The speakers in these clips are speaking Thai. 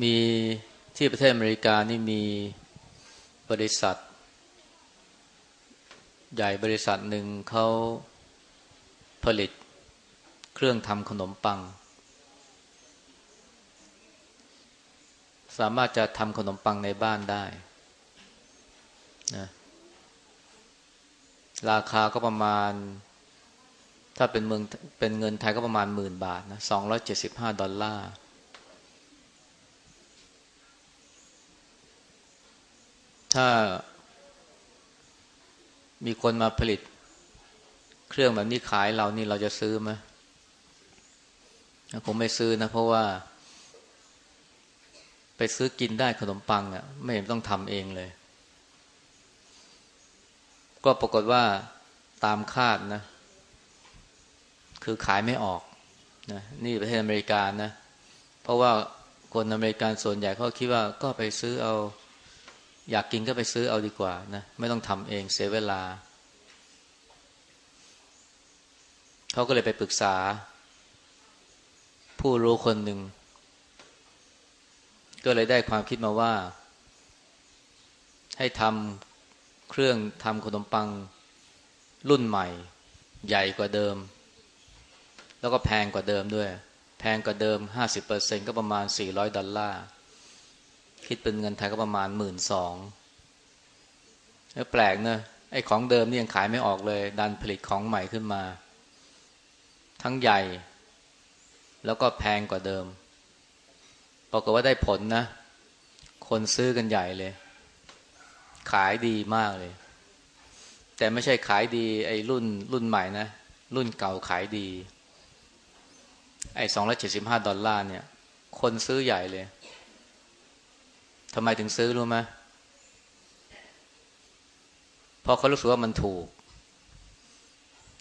มีที่ประเทศอเมริกานี่มีบริษัท ใหญ่บริษัทหนึ่งเขาผลิตเครื่องทำขนมปัง สามารถจะทำขนมปังในบ้านได้นะราคาก็ประมาณ ถ้าเป็นเมืองเป็นเงินไทยก็ประมาณหมื่นบาทนะสองร้อยเจ็ดสิบห้าดอลลาร์ ถ้ามีคนมาผลิต เครื่องแบบนี้ขายเรานี่เราจะซื้อไหมคงไม่ซื้อนะ เพราะว่า ไปซื้อกินได้ขนมปังอะ่ะ ไม่เห็นต้องทำเองเลย ก็ปรากฏว่าตามคาดนะ คือขายไม่ออกนะนี่ประเทศอเมริกานะ เพราะว่าคนอเมริกันส่วนใหญ่เขาคิดว่าก็ไปซื้อเอา อยากกินก็ไปซื้อเอาดีกว่านะไม่ต้องทำเองเสียเวลา เขาก็เลยไปปรึกษา ผู้รู้คนหนึ่ง ก็เลยได้ความคิดมาว่า ให้ทำเครื่องทำขนมปังรุ่นใหม่ ใหญ่กว่าเดิม แล้วก็แพงกว่าเดิมด้วย แพงกว่าเดิม 50%ก็ประมาณ 400 ดอลลาร์ คิดเป็นเงินไทยก็ประมาณหมื่นสองแล้วแปลกเนะไอ้ของเดิมนี่ยังขายไม่ออกเลย ดันผลิตของใหม่ขึ้นมา ทั้งใหญ่ แล้วก็แพงกว่าเดิมปรากฏว่าได้ผลนะ คนซื้อกันใหญ่เลย ขายดีมากเลย แต่ไม่ใช่ขายดี ไอ้รุ่นรุ่นใหม่นะ รุ่นเก่าขายดี ไอ้สองร้อยเจ็ดสิบห้าดอลลาร์เนี่ย คนซื้อใหญ่เลย ทำไมถึงซื้อรู้ไหมพอเขารู้สึกว่ามันถูก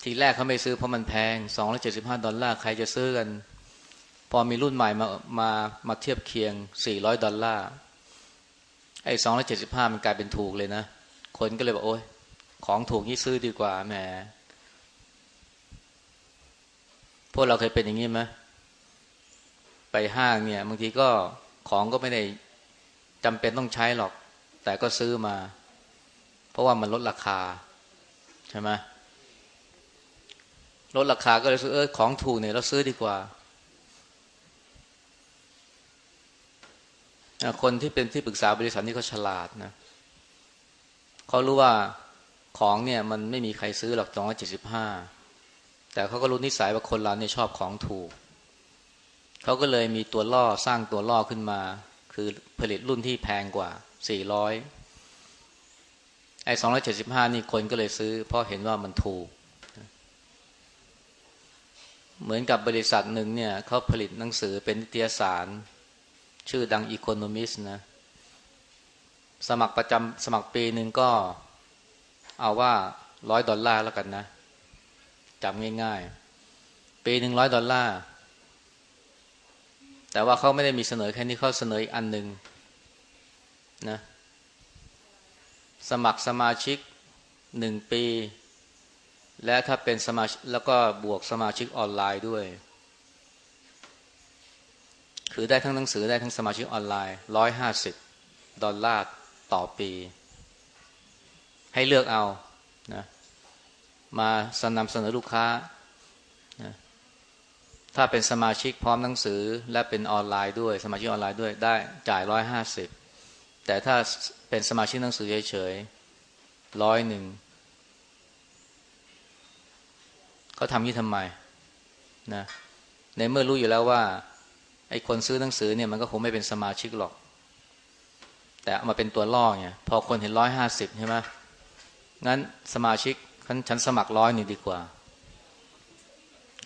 ทีแรกเขาไม่ซื้อเพราะมันแพงสองร้อยเจ็ดสิบห้าดอลลาร์ใครจะซื้อกัน พอมีรุ่นใหม่มามามาเทียบเคียงสี่ร้อยดอลลาร์ไอ้สองร้อยเจ็ดสิบห้ามันกลายเป็นถูกเลยนะ คนก็เลยบอกโอ้ยของถูกนี่ซื้อดีกว่าแหมพวกเราเคยเป็นอย่างนี้ไหมไปห้างเนี่ยบางทีก็ของก็ไม่ได้ จำเป็นต้องใช้หรอก แต่ก็ซื้อมา เพราะว่ามันลดราคา ใช่ไหมลดราคาก็เลยซื้อเออของถูกเนี่ยเราซื้อดีกว่า คนที่เป็นที่ปรึกษาบริษัทนี่เขาฉลาดนะเขารู้ว่าของเนี่ยมันไม่มีใครซื้อหรอกสองร้อยเจ็ดสิบห้าแต่เขาก็รู้นิสัยว่าคนเราเนี่ยชอบของถูก เขาก็เลยมีตัวล่อสร้างตัวล่อขึ้นมา คือผลิตรุ่นที่แพงกว่า 400 ไอ้275 นี่คนก็เลยซื้อ เพราะเห็นว่ามันถูก เหมือนกับบริษัทหนึ่งเนี่ยเขาผลิตหนังสือเป็นนิตยสาร ชื่อดังอีโคโนมิสนะ สมัครประจำสมัครปีหนึ่งก็เอาว่าร้อยดอลลาร์แล้วกันนะจำง่ายๆ ปีหนึ่งร้อยดอลลาร์ แต่ว่าเขาไม่ได้มีเสนอแค่นี้เขาเสนออีกอันหนึ่งนะสมัครสมาชิกหนึ่งปี และถ้าเป็นสมาชิกแล้วก็บวกสมาชิกออนไลน์ด้วย คือได้ทั้งหนังสือได้ทั้งสมาชิกออนไลน์ร้อยห้าสิบดอลลาร์ต่อปี ให้เลือกเอานะมาสนำเสนอลูกค้านะ ถ้าเป็นสมาชิกพร้อมหนังสือ และเป็นออนไลน์ด้วย สมาชิกออนไลน์ด้วยได้จ่ายร้อยห้าสิบแต่ถ้าเป็นสมาชิกหนังสือเฉยๆร้อยหนึ่งเขาทำนี้ทำไมนะในเมื่อรู้อยู่แล้วว่าไอ้คนซื้อหนังสือเนี่ยมันก็คงไม่เป็นสมาชิกหรอก แต่มาเป็นตัวล่อเนี่ยพอคนเห็นร้อยห้าสิบใช่ไหมงั้นสมาชิกฉันสมัครร้อยหนี่งดีกว่า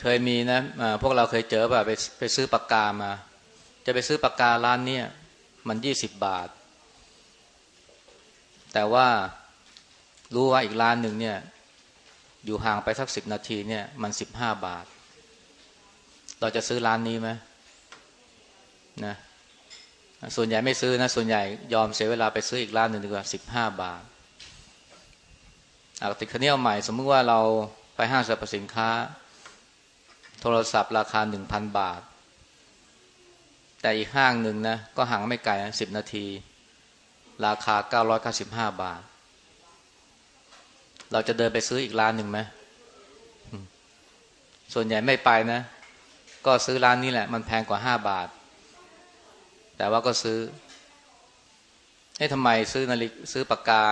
เคยมีนะพวกเราเคยเจอแบบไปไปซื้อปากกามา จะไปซื้อปากการ้านนี้มันยี่สิบบาท แต่ว่ารู้ว่าอีกร้านหนึ่งเนี่ย อยู่ห่างไปสักสิบนาทีเนี่ย มันสิบห้าบาท เราจะซื้อร้านนี้ไหมนะส่วนใหญ่ไม่ซื้อนะส่วนใหญ่ยอมเสียเวลาไปซื้ออีกร้านหนึ่งดีกว่าสิบห้าบาทอาติดคันนี้เอาใหม่ สมมติว่าเราไปห้างสรรพสินค้า โทรศัพท์ราคาหนึ่งพันบาท แต่อีกห้างหนึ่งนะก็ห่างไม่ไกลสิบนาที ราคาเก้าร้อยเก้าสิบห้าบาท เราจะเดินไปซื้ออีกร้านหนึ่งไหมส่วนใหญ่ไม่ไปนะ ก็ซื้อร้านนี้แหละ มันแพงกว่าห้าบาท แต่ว่าก็ซื้อให้ทำไมซื้อนาฬิกซื้อปากกา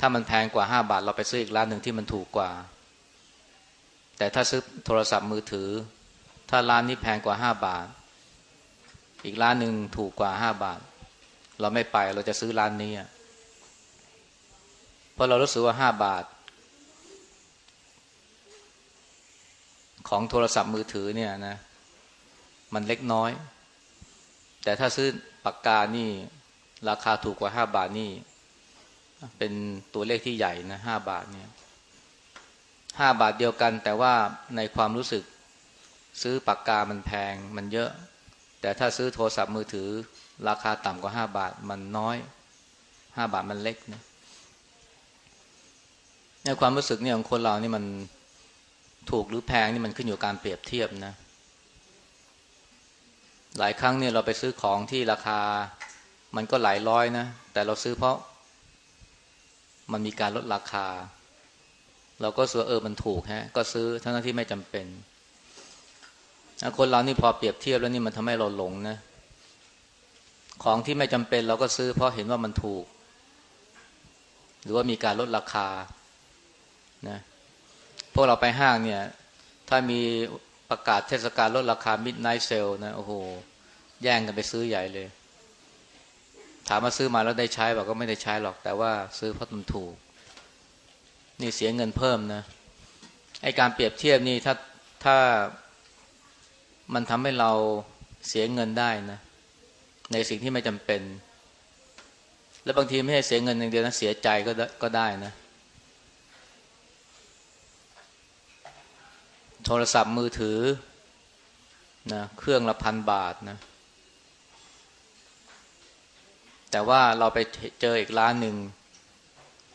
ถ้ามันแพงกว่าห้าบาท เราไปซื้ออีกร้านหนึ่งที่มันถูกกว่า แต่ถ้าซื้อโทรศัพท์มือถือ ถ้าร้านนี้แพงกว่าห้าบาท อีกร้านหนึ่งถูกกว่าห้าบาท เราไม่ไปเราจะซื้อร้านนี้เพราะเรารู้สึกว่าห้าบาท ของโทรศัพท์มือถือเนี่ยนะ มันเล็กน้อย แต่ถ้าซื้อปากกานี่ ราคาถูกกว่าห้าบาทนี่ เป็นตัวเลขที่ใหญ่นะห้าบาทเนี่ย ห้าบาทเดียวกัน แต่ว่าในความรู้สึกซื้อปากกามันแพงมันเยอะ แต่ถ้าซื้อโทรศัพท์มือถือ ราคาต่ำกว่าห้าบาทมันน้อยห้าบาทมันเล็กนะในความรู้สึกเนี่ยของคนเรานี่มันถูกหรือแพงนี่มันขึ้นอยู่การเปรียบเทียบนะ หลายครั้งเนี่ยเราไปซื้อของที่ราคา มันก็หลายร้อยนะ แต่เราซื้อเพราะ มันมีการลดราคา เราก็ซื้อเออมันถูกฮะ ก็ซื้อทั้งที่ไม่จำเป็นคนเรานี่พอเปรียบเทียบแล้วนี่มันทำให้เราหลงนะ ของที่ไม่จำเป็นเราก็ซื้อเพราะเห็นว่ามันถูก หรือว่ามีการลดราคานะพวกเราไปห้างเนี่ย ถ้ามีประกาศเทศกาลลดราคา midnight sale นะโอ้โห แย่งกันไปซื้อใหญ่เลย ถามมาซื้อมาแล้วได้ใช้บอกก็ไม่ได้ใช้หรอก แต่ว่าซื้อเพราะมันถูก นี่เสียเงินเพิ่มนะไอการเปรียบเทียบนี่ถ้าถ้ามันทำให้เราเสียเงินได้นะ ในสิ่งที่ไม่จำเป็น แล้วบางทีไม่ใช่เสียเงินอย่างเดียวนะเสียใจก็ก็ได้นะ โทรศัพท์มือถือนะเครื่องละพันบาทนะ แต่ว่าเราไปเจออีกร้านหนึ่ง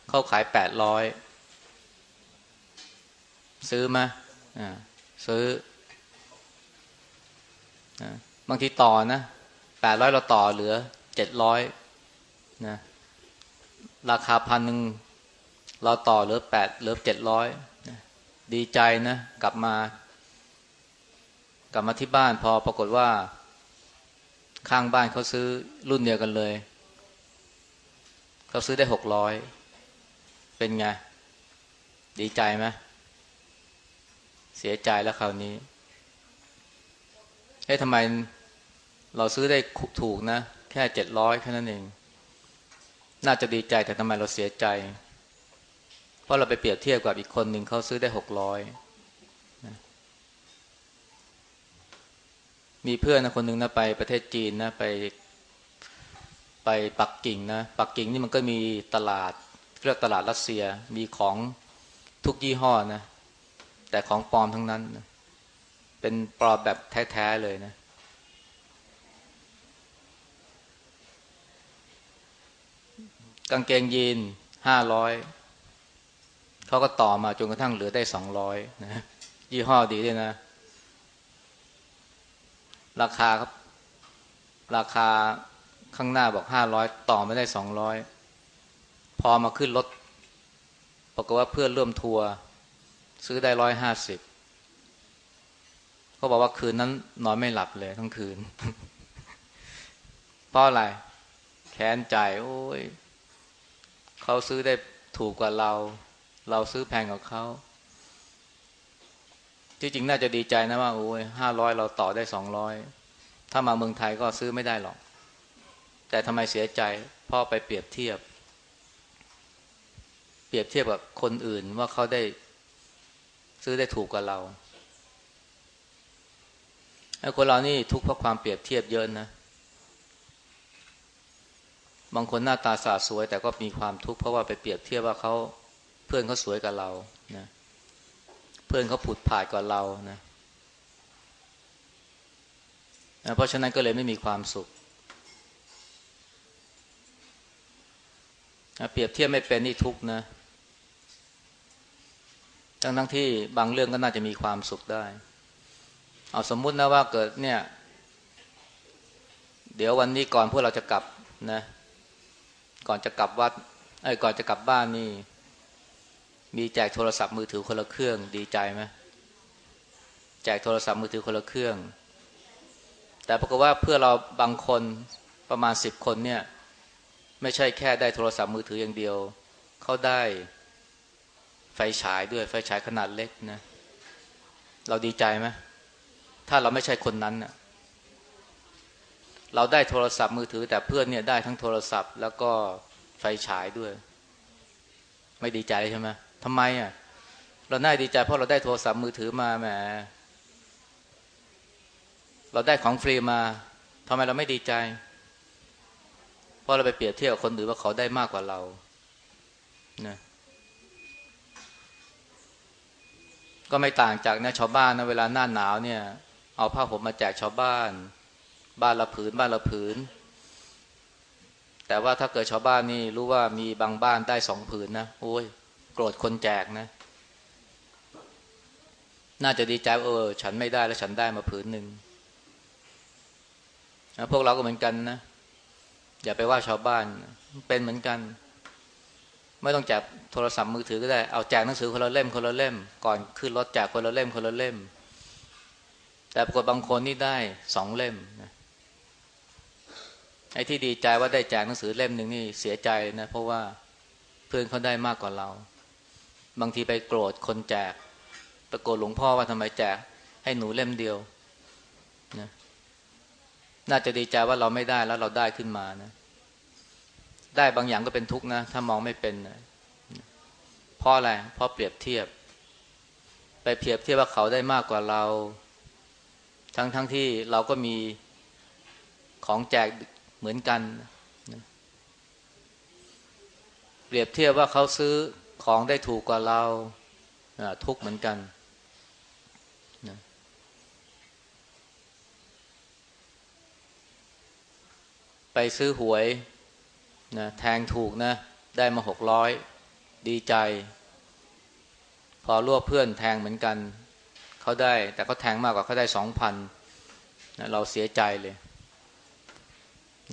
เขาขายแปดร้อย ซื้อมาอ่าซื้อ บางทีต่อนะแปดร้อยเราต่อเหลือเจ็ดร้อยนะราคาพันหนึ่งเราต่อเหลือแปดเหลือเจ็ดร้อยดีใจนะ กลับมา กลับมาที่บ้านพอปรากฏว่า ข้างบ้านเขาซื้อรุ่นเดียวกันเลย เขาซื้อได้หกร้อยเป็นไง ดีใจไหม เสียใจแล้วคราวนี้เฮ้ยทำไมเราซื้อได้ถูกนะ แค่เจ็ดร้อยแค่นั้นเอง น่าจะดีใจแต่ทำไมเราเสียใจ เพราะเราไปเปรียบเทียบกับอีกคนหนึ่งเขาซื้อได้หกร้อยมีเพื่อนนะคนหนึ่งนะไปประเทศจีนนะไปไปปักกิ่งนะปักกิ่งนี่มันก็มีตลาดเรียกตลาดรัสเซียมีของทุกยี่ห้อนะ แต่ของปลอมทั้งนั้นนะเป็นปลอมแบบแท้ๆเลยนะ กางเกงยีนห้าร้อยเขาก็ต่อมาจนกระทั่งเหลือได้สองร้อยนะยี่ห้อดีด้วยนะ ราคาครับ ราคาข้างหน้าบอกห้าร้อยต่อไม่ได้สองร้อยพอมาขึ้นรถบอกว่าเพื่อนร่วมทัวร์ ซื้อได้ร้อยห้าสิบเขาบอกว่าคืนนั้นนอนไม่หลับเลยทั้งคืน เพราะอะไร แค้นใจโอ้ยเขาซื้อได้ถูกกว่าเรา เราซื้อแพงกว่าเขาที่จริงน่าจะดีใจนะว่าโอ้ยห้าร้อยเราต่อได้สองร้อยถ้ามาเมืองไทยก็ซื้อไม่ได้หรอก แต่ทำไมเสียใจพ่อไปเปรียบเทียบ เปรียบเทียบกับคนอื่นว่าเขาได้ ซื้อได้ถูกกว่าเราไอ้คนเรานี่ทุกข์เพราะความเปรียบเทียบเยอะนะ บางคนหน้าตาสาสวย แต่ก็มีความทุกข์เพราะว่าไปเปรียบเทียบว่าเขาเพื่อนเขาสวยกว่าเรานะเพื่อนเขาผุดผาดกว่าเรานะเพราะฉะนั้นก็เลยไม่มีความสุขนะเปรียบเทียบไม่เป็นนี่ทุกนะ ทั้งทั้งที่บางเรื่องก็น่าจะมีความสุขได้ เอาสมมุตินะว่าเกิดเนี่ย เดี๋ยววันนี้ก่อนพวกเราจะกลับนะ ก่อนจะกลับวัดไอ้ก่อนจะกลับบ้านนี่ มีแจกโทรศัพท์มือถือคนละเครื่องดีใจไหมแจกโทรศัพท์มือถือคนละเครื่อง แต่ปรากฏว่าเพื่อเราบางคนประมาณสิบคนเนี่ย ไม่ใช่แค่ได้โทรศัพท์มือถืออย่างเดียว เขาได้ ไฟฉายด้วย ไฟฉายขนาดเล็กนะ เราดีใจไหมถ้าเราไม่ใช่คนนั้นนะเราได้โทรศัพท์มือถือ แต่เพื่อนเนี่ยได้ทั้งโทรศัพท์ แล้วก็ไฟฉายด้วย ไม่ดีใจใช่ไหมทำไมอะเราน่าดีใจเพราะเราได้โทรศัพท์มือถือมาแหมเราได้ของฟรีมาทำไมเราไม่ดีใจ เพราะเราไปเปรียบเทียบกับคนอื่นว่าเขาได้มากกว่าเรานะ ก็ไม่ต่างจากนะชาวบ้านนะเวลาหน้าหนาวเนี่ย เอาผ้าผมมาแจกชาวบ้าน บ้านละผืนบ้านละผืน แต่ว่าถ้าเกิดชาวบ้านนี่รู้ว่ามีบางบ้านได้สองผืนนะโอ้ยโกรธคนแจกนะ น่าจะดีใจเออ ฉันไม่ได้แล้วฉันได้มาผืนหนึ่งพวกเราก็เหมือนกันนะอย่าไปว่าชาวบ้านเป็นเหมือนกัน ไม่ต้องแจกโทรศัพท์มือถือก็ได้เอาแจกหนังสือคนละเล่มคนละเล่ม ก่อนขึ้นรถแจกคนละเล่มคนละเล่ม แต่ปรากฏบางคนนี่ได้สองเล่มนะไอ้ที่ดีใจว่าได้แจกหนังสือเล่มหนึ่งนี่เสียใจนะ เพราะว่าเพื่อนเขาได้มากกว่าเรา บางทีไปโกรธคนแจกไปโกรธหลวงพ่อว่าทำไมแจกให้หนูเล่มเดียวนะน่าจะดีใจว่าเราไม่ได้แล้วเราได้ขึ้นมานะ ได้บางอย่างก็เป็นทุกข์นะ ถ้ามองไม่เป็นนะเพราะอะไรเพราะเปรียบเทียบ ไปเปรียบเทียบว่าเขาได้มากกว่าเรา ทั้งทั้งที่เราก็มีของแจกเหมือนกันนะเปรียบเทียบว่าเขาซื้อของได้ถูกกว่าเราทุกเหมือนกันนะไปซื้อหวย นะแทงถูกนะ ได้มาหกร้อยดีใจ พอรวบเพื่อนแทงเหมือนกัน เขาได้ แต่เขาแทงมากกว่าเขาได้สองพันนะเราเสียใจเลย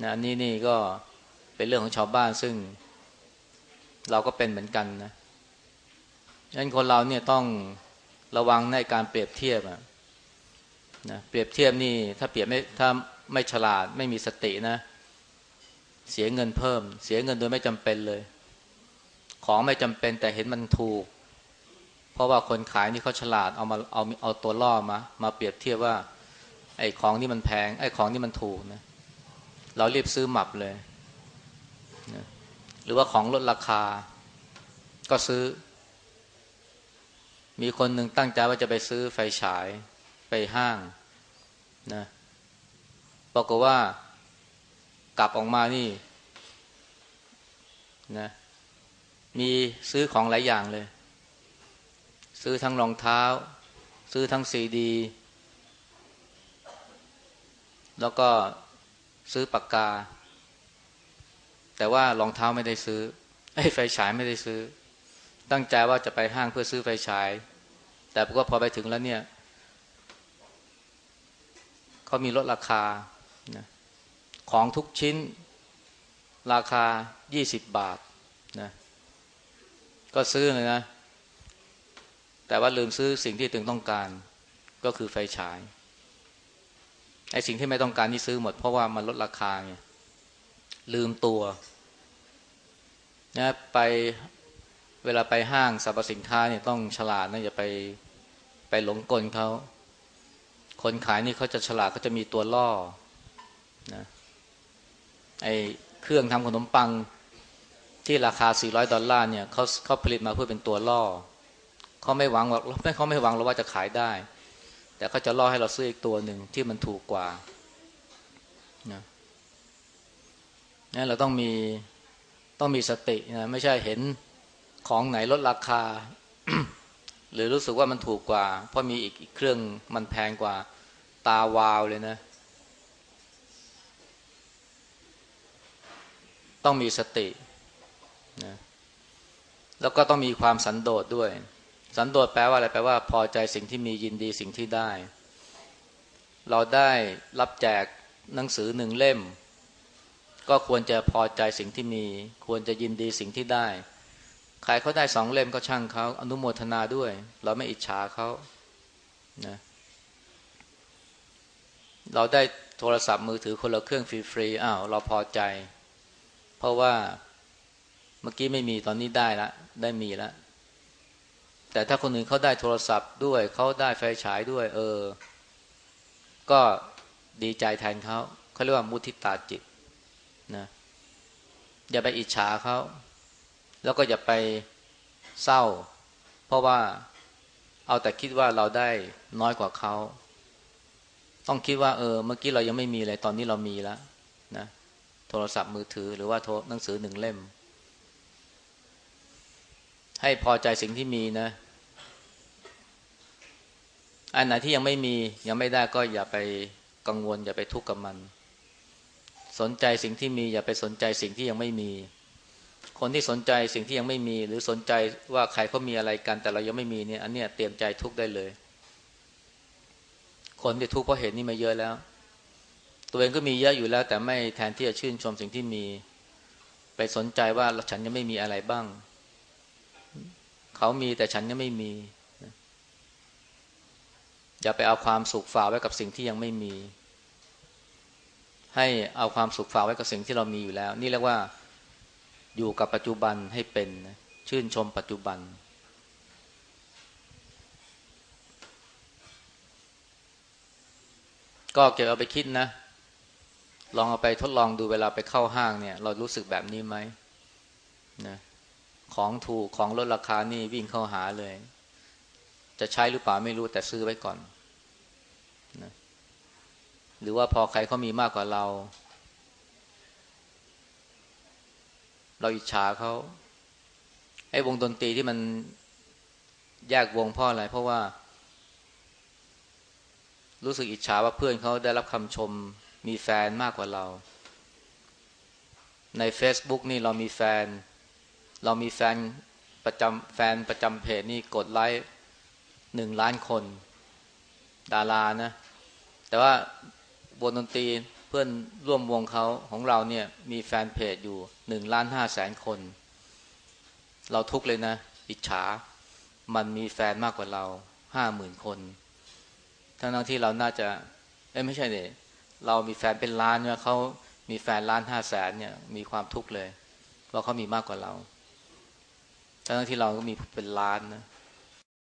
นะนี่นี่ก็เป็นเรื่องของชาวบ้านซึ่ง เราก็เป็นเหมือนกันนะฉะนั้นคนเราเนี่ยต้องระวังในการเปรียบเทียบอะนะเปรียบเทียบนี่ถ้าเปรียบไม่ถ้าไม่ฉลาดไม่มีสตินะเเสียเงินเพิ่ม เสียเงินโดยไม่จำเป็นเลย ของไม่จำเป็นแต่เห็นมันถูก เพราะว่าคนขายนี่เขาฉลาดเอามาเอาเอาตัวล่อมา มาเปรียบเทียบว่า ไอ้ของนี่มันแพง ไอ้ของนี่มันถูกนะ เราเรียบซื้อหมับเลยนะหรือว่าของลดราคา ก็ซื้อ มีคนหนึ่งตั้งใจว่าจะไปซื้อไฟฉายไปห้างนะบอกว่า กลับออกมานี่นะมีซื้อของหลายอย่างเลย ซื้อทั้งรองเท้า ซื้อทั้งซีดี แล้วก็ซื้อปากกา แต่ว่ารองเท้าไม่ได้ซื้อไอ้ไฟฉายไม่ได้ซื้อ ตั้งใจว่าจะไปห้างเพื่อซื้อไฟฉาย แต่ก็พอไปถึงแล้วเนี่ยเขามีลดราคา ของทุกชิ้น ราคา 20 บาทนะก็ซื้อเลยนะ แต่ว่าลืมซื้อสิ่งที่ตึงต้องการก็คือไฟฉายไอ้สิ่งที่ไม่ต้องการที่ซื้อหมด เพราะว่ามันลดราคาไงลืมตัวนะไปเวลาไปห้างสรรพสินค้าเนี่ยต้องฉลาดนะอย่าไปไปหลงกลเขาคนขายนี่เขาจะฉลาดเขาจะมีตัวล่อนะ ไอเครื่องทำขนมปังที่ราคา 400 ดอลลาร์เนี่ยเขาเขาผลิตมาเพื่อเป็นตัวล่อเขาไม่หวังว่าไม่เขาไม่หวังเราว่าจะขายได้ แต่เขาจะล่อให้เราซื้ออีกตัวหนึ่งที่มันถูกกว่านะนี่เราต้องมีต้องมีสตินะไม่ใช่เห็นของไหนลดราคา หรือรู้สึกว่ามันถูกกว่า เพราะมีอีกเครื่องมันแพงกว่าตาวาวเลยนะ ต้องมีสตินะแล้วก็ต้องมีความสันโดษด้วย สันโดษแปลว่าอะไรแปลว่า พอใจสิ่งที่มียินดีสิ่งที่ได้ เราได้รับแจกหนังสือหนึ่งเล่ม ก็ควรจะพอใจสิ่งที่มี ควรจะยินดีสิ่งที่ได้ ใครเขาได้สองเล่มก็ช่างเขาอนุโมทนาด้วย เราไม่อิจฉาเขานะเราได้โทรศัพท์มือถือคนละเครื่องฟรีๆอ้าวเราพอใจ เพราะว่าเมื่อกี้ไม่มีตอนนี้ได้ละได้มีแล้วแต่ถ้าคนอื่นเขาได้โทรศัพท์ด้วยเขาได้ไฟฉายด้วย เออ ก็ดีใจแทนเขาเขาเรียกว่ามุทิตาจิตนะอย่าไปอิจฉาเขาแล้วก็อย่าไปเศร้า เพราะว่าเอาแต่คิดว่าเราได้น้อยกว่าเขาต้องคิดว่า เออ เมื่อกี้เรายังไม่มีเลยตอนนี้เรามีแล้วนะ โทรศัพท์มือถือหรือว่าหนังสือหนึ่งเล่ม ให้พอใจสิ่งที่มีนะ อันไหนที่ยังไม่มียังไม่ได้ก็อย่าไปกังวล อย่าไปทุกข์กับมัน สนใจสิ่งที่มี อย่าไปสนใจสิ่งที่ยังไม่มี คนที่สนใจสิ่งที่ยังไม่มี หรือสนใจว่าใครเขามีอะไรกัน แต่เรายังไม่มีเนี่ย อันเนี้ยเตรียมใจทุกข์ได้เลย คนที่ทุกข์เพราะเหตุนี้มาเยอะแล้ว ตัวเองก็มีเยอะอยู่แล้ว แต่ไม่แทนที่จะชื่นชมสิ่งที่มี ไปสนใจว่าฉันยังไม่มีอะไรบ้าง เขามีแต่ฉันยังไม่มี อย่าไปเอาความสุขฝากไว้กับสิ่งที่ยังไม่มี ให้เอาความสุขฝากไว้กับสิ่งที่เรามีอยู่แล้ว นี่เรียกว่าอยู่กับปัจจุบันให้เป็นชื่นชมปัจจุบันก็เก็บเอาไปคิดนะ ลองเอาไปทดลองดูเวลาไปเข้าห้างเนี่ย เรารู้สึกแบบนี้ไหมนะของถูกของลดราคานี่วิ่งเข้าหาเลย จะใช้หรือเปล่าไม่รู้แต่ซื้อไว้ก่อนนะหรือว่าพอใครเขามีมากกว่าเรา เราอิจฉาเขาไอ้วงดนตรีที่มันแยกวงเพราะอะไรเพราะว่า รู้สึกอิจฉาว่าเพื่อนเขาได้รับคำชม มีแฟนมากกว่าเรา ใน Facebook นี่เรามีแฟน เรามีแฟนประจำแฟนประจำเพจนี่กดไลค์หนึ่งล้านคน ดารานะ แต่ว่าบนดนตรีเพื่อนร่วมวงเขาของเราเนี่ย มีแฟนเพจอยู่หนึ่งล้านห้าแสนคน เราทุกเลยนะ อิจฉา มันมีแฟนมากกว่าเราห้าหมื่นคน ทั้งทั้งที่เราน่าจะ เอ้ไม่ใช่เนี่ย เรามีแฟนเป็นล้านเนี่ยเขามีแฟนล้านห้าแสนเนี่ย มีความทุกข์เลย เพราะเขามีมากกว่าเราทั้งที่เราก็มีเป็นล้านนะ